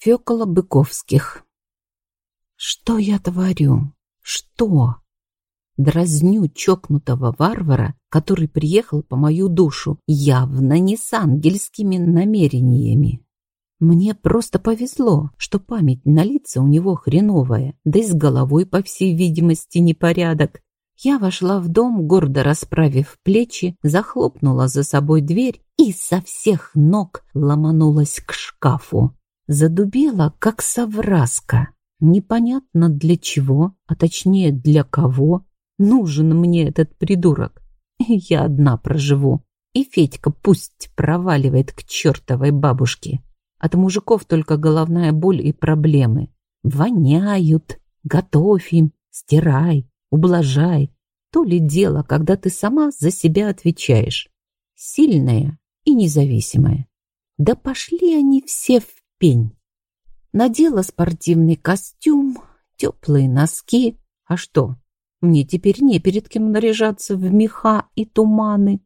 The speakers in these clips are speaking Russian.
Фёкола Быковских. Что я творю? Что? Дразню чокнутого варвара, который приехал по мою душу, явно не с ангельскими намерениями. Мне просто повезло, что память на лица у него хреновая, да и с головой, по всей видимости, непорядок. Я вошла в дом, гордо расправив плечи, захлопнула за собой дверь и со всех ног ломанулась к шкафу. Задубела, как совраска. Непонятно для чего, а точнее для кого, нужен мне этот придурок. Я одна проживу. И Федька пусть проваливает к чертовой бабушке. От мужиков только головная боль и проблемы. Воняют. Готовь им, стирай, ублажай. То ли дело, когда ты сама за себя отвечаешь. Сильная и независимая. Да пошли они все в пень. Надела спортивный костюм, теплые носки. А что, мне теперь не перед кем наряжаться в меха и туманы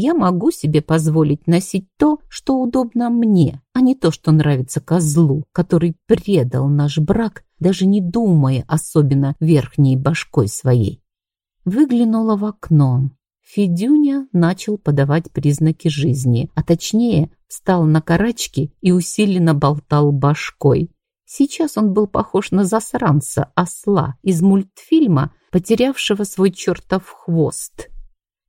я могу себе позволить носить то, что удобно мне, а не то, что нравится козлу, который предал наш брак, даже не думая особенно верхней башкой своей. Выглянула в окно. Федюня начал подавать признаки жизни, а точнее встал на карачки и усиленно болтал башкой. Сейчас он был похож на засранца, осла из мультфильма, потерявшего свой чертов хвост.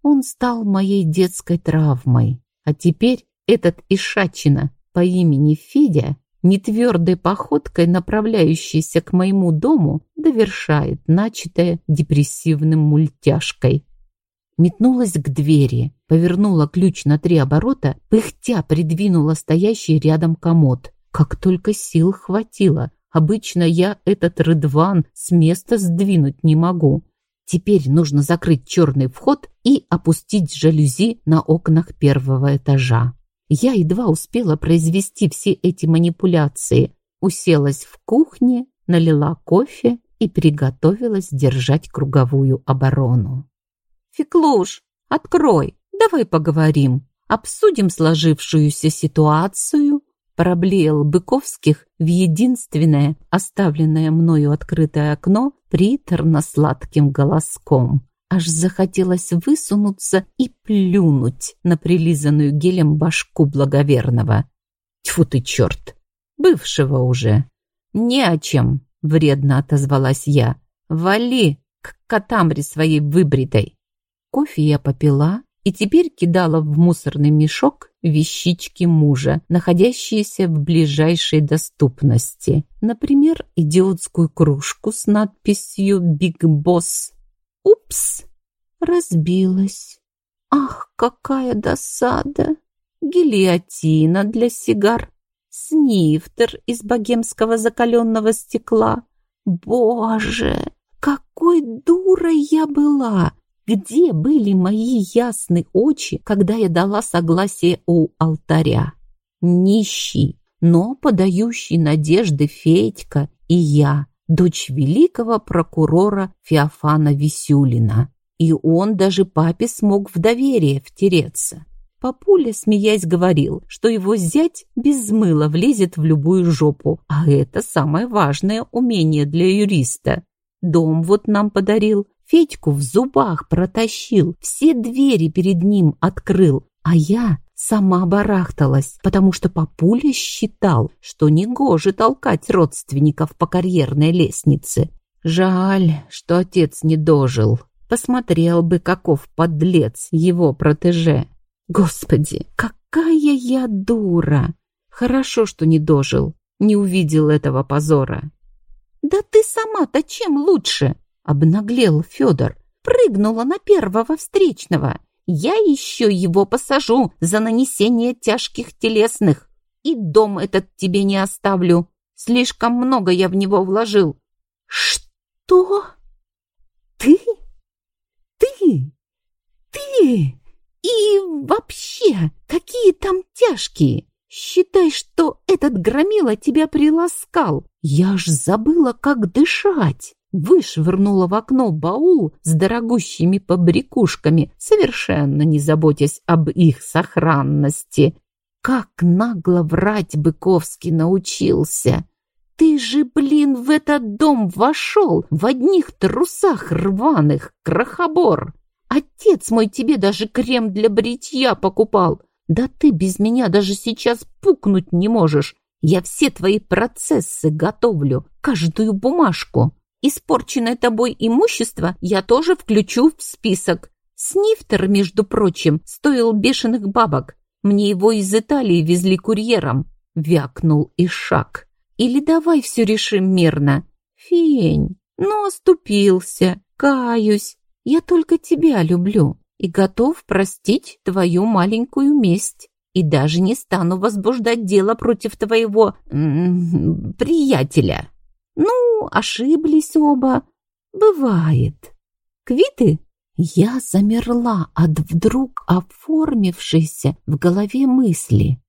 Он стал моей детской травмой. А теперь этот Ишачина по имени Федя, нетвердой походкой направляющийся к моему дому, довершает начатое депрессивным мультяшкой. Метнулась к двери, повернула ключ на три оборота, пыхтя придвинула стоящий рядом комод. Как только сил хватило. Обычно я этот рыдван с места сдвинуть не могу. Теперь нужно закрыть черный вход и опустить жалюзи на окнах первого этажа. Я едва успела произвести все эти манипуляции. Уселась в кухне, налила кофе и приготовилась держать круговую оборону. «Феклуш, открой, давай поговорим, обсудим сложившуюся ситуацию», проблеял Быковских в единственное оставленное мною открытое окно приторно-сладким голоском. Аж захотелось высунуться и плюнуть на прилизанную гелем башку благоверного. Тьфу ты, черт! Бывшего уже. Не о чем, вредно отозвалась я. Вали к катамре своей выбритой. Кофе я попила и теперь кидала в мусорный мешок вещички мужа, находящиеся в ближайшей доступности. Например, идиотскую кружку с надписью «Биг Босс». Упс! Разбилась. Ах, какая досада! Гильотина для сигар. Снифтер из богемского закаленного стекла. Боже, какой дурой я была! Где были мои ясные очи, когда я дала согласие у алтаря? Нищий, но подающий надежды Федька и я, дочь великого прокурора Феофана Висюлина. И он даже папе смог в доверие втереться. Папуля, смеясь, говорил, что его зять без мыла влезет в любую жопу, а это самое важное умение для юриста. Дом вот нам подарил, Федьку в зубах протащил, все двери перед ним открыл, а я сама барахталась, потому что папуля считал, что негоже толкать родственников по карьерной лестнице. Жаль, что отец не дожил. Посмотрел бы, каков подлец его протеже. Господи, какая я дура! Хорошо, что не дожил, не увидел этого позора. Да ты сама-то чем лучше? Обнаглел Федор. Прыгнула на первого встречного. Я еще его посажу за нанесение тяжких телесных. И дом этот тебе не оставлю. Слишком много я в него вложил. Что? Ты? Ты? Ты? И вообще, какие там тяжкие? Считай, что этот громила тебя приласкал. Я ж забыла, как дышать вышвырнула в окно баул с дорогущими побрякушками, совершенно не заботясь об их сохранности. Как нагло врать Быковский научился! ты же, блин, в этот дом вошел в одних трусах рваных, крохобор. Отец мой тебе даже крем для бритья покупал. Да ты без меня даже сейчас пукнуть не можешь. Я все твои процессы готовлю, каждую бумажку. Испорченное тобой имущество я тоже включу в список. Снифтер, между прочим, стоил бешеных бабок. Мне его из Италии везли курьером. Вякнул Ишак. Или давай все решим мирно. Фень, ну оступился, каюсь. Я только тебя люблю и готов простить твою маленькую месть. И даже не стану возбуждать дело против твоего приятеля. Ну, ошиблись оба. Бывает. Квиты? Я замерла от вдруг оформившейся в голове мысли.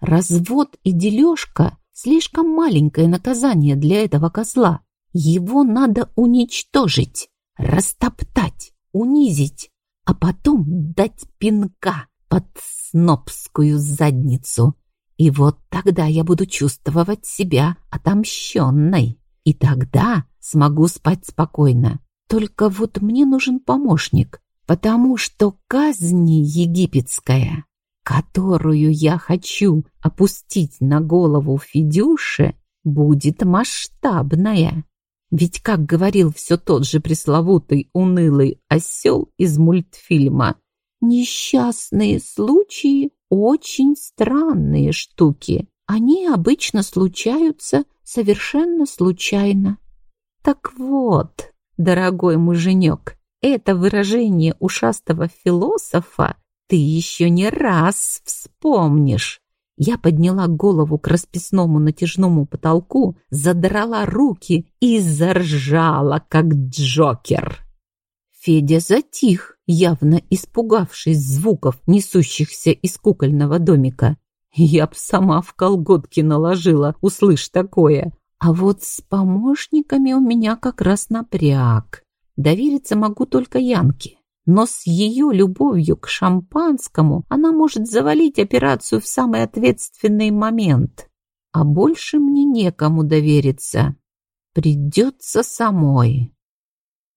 Развод и дележка Слишком маленькое наказание для этого козла. Его надо уничтожить, растоптать, унизить, а потом дать пинка под снобскую задницу. И вот тогда я буду чувствовать себя отомщенной. И тогда смогу спать спокойно. Только вот мне нужен помощник, потому что казнь египетская которую я хочу опустить на голову Федюше, будет масштабная. Ведь, как говорил все тот же пресловутый унылый осел из мультфильма, несчастные случаи — очень странные штуки. Они обычно случаются совершенно случайно. Так вот, дорогой муженек, это выражение ушастого философа ты еще не раз вспомнишь. Я подняла голову к расписному натяжному потолку, задрала руки и заржала, как Джокер. Федя затих, явно испугавшись звуков, несущихся из кукольного домика. Я б сама в колготки наложила, услышь такое. А вот с помощниками у меня как раз напряг. Довериться могу только Янке но с ее любовью к шампанскому она может завалить операцию в самый ответственный момент. А больше мне некому довериться. Придется самой.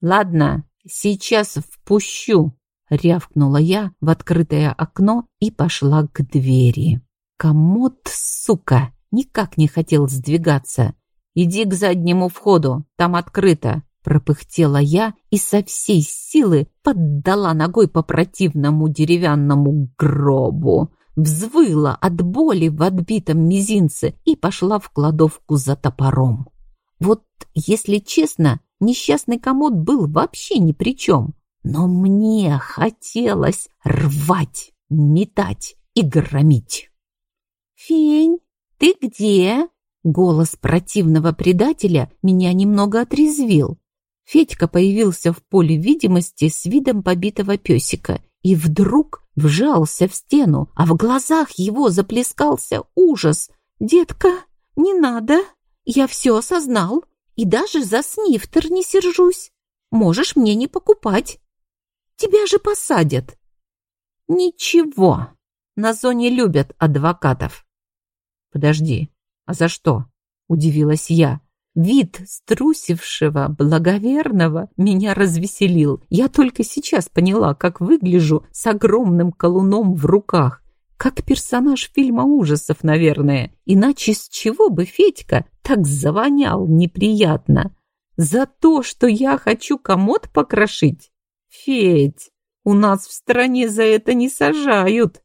«Ладно, сейчас впущу», — рявкнула я в открытое окно и пошла к двери. Комод, сука, никак не хотел сдвигаться. «Иди к заднему входу, там открыто», Пропыхтела я и со всей силы поддала ногой по противному деревянному гробу. Взвыла от боли в отбитом мизинце и пошла в кладовку за топором. Вот, если честно, несчастный комод был вообще ни при чем. Но мне хотелось рвать, метать и громить. «Фень, ты где?» Голос противного предателя меня немного отрезвил. Федька появился в поле видимости с видом побитого песика и вдруг вжался в стену, а в глазах его заплескался ужас. «Детка, не надо, я все осознал и даже за снифтер не сержусь. Можешь мне не покупать. Тебя же посадят». «Ничего, на зоне любят адвокатов». «Подожди, а за что?» — удивилась я. Вид струсившего, благоверного меня развеселил. Я только сейчас поняла, как выгляжу с огромным колуном в руках. Как персонаж фильма ужасов, наверное. Иначе с чего бы Федька так завонял неприятно? За то, что я хочу комод покрошить? Федь, у нас в стране за это не сажают.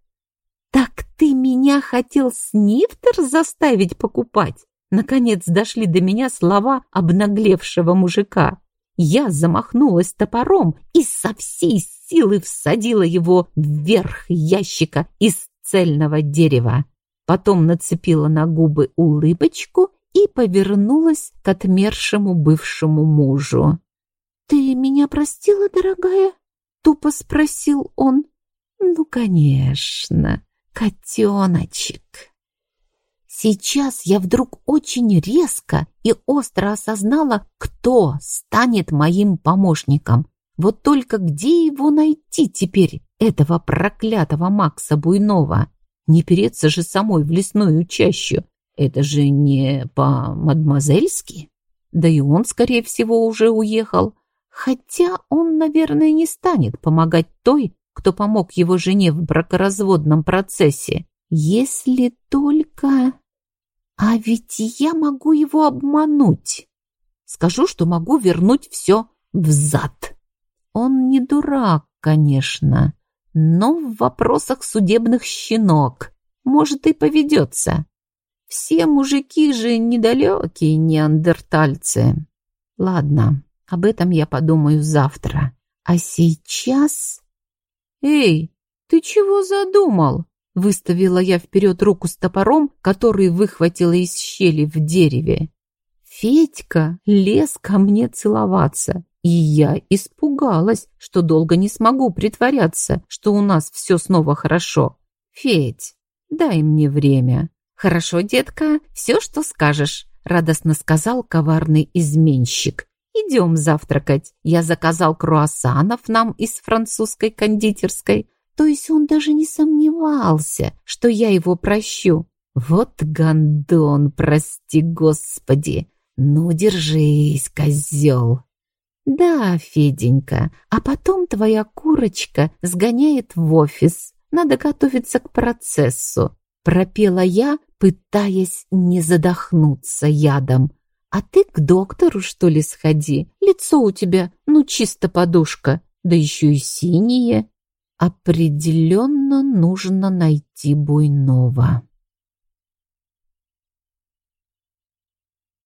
Так ты меня хотел снифтер заставить покупать? Наконец дошли до меня слова обнаглевшего мужика. Я замахнулась топором и со всей силы всадила его вверх ящика из цельного дерева. Потом нацепила на губы улыбочку и повернулась к отмершему бывшему мужу. «Ты меня простила, дорогая?» — тупо спросил он. «Ну, конечно, котеночек». Сейчас я вдруг очень резко и остро осознала, кто станет моим помощником. Вот только где его найти теперь, этого проклятого Макса Буйнова? Не переться же самой в лесную чащу. Это же не по-мадемуазельски. Да и он, скорее всего, уже уехал. Хотя он, наверное, не станет помогать той, кто помог его жене в бракоразводном процессе. Если только... А ведь я могу его обмануть. Скажу, что могу вернуть все взад. Он не дурак, конечно, но в вопросах судебных щенок. Может, и поведется. Все мужики же недалекие неандертальцы. Ладно, об этом я подумаю завтра. А сейчас... Эй, ты чего задумал? Выставила я вперед руку с топором, который выхватила из щели в дереве. Федька лез ко мне целоваться, и я испугалась, что долго не смогу притворяться, что у нас все снова хорошо. Федь, дай мне время. Хорошо, детка, все, что скажешь, радостно сказал коварный изменщик. Идем завтракать. Я заказал круассанов нам из французской кондитерской. То есть он даже не сомневался, что я его прощу. Вот гандон, прости господи. Ну, держись, козел. Да, Феденька, а потом твоя курочка сгоняет в офис. Надо готовиться к процессу. Пропела я, пытаясь не задохнуться ядом. А ты к доктору, что ли, сходи? Лицо у тебя, ну, чисто подушка, да еще и синее. Определенно нужно найти Буйнова.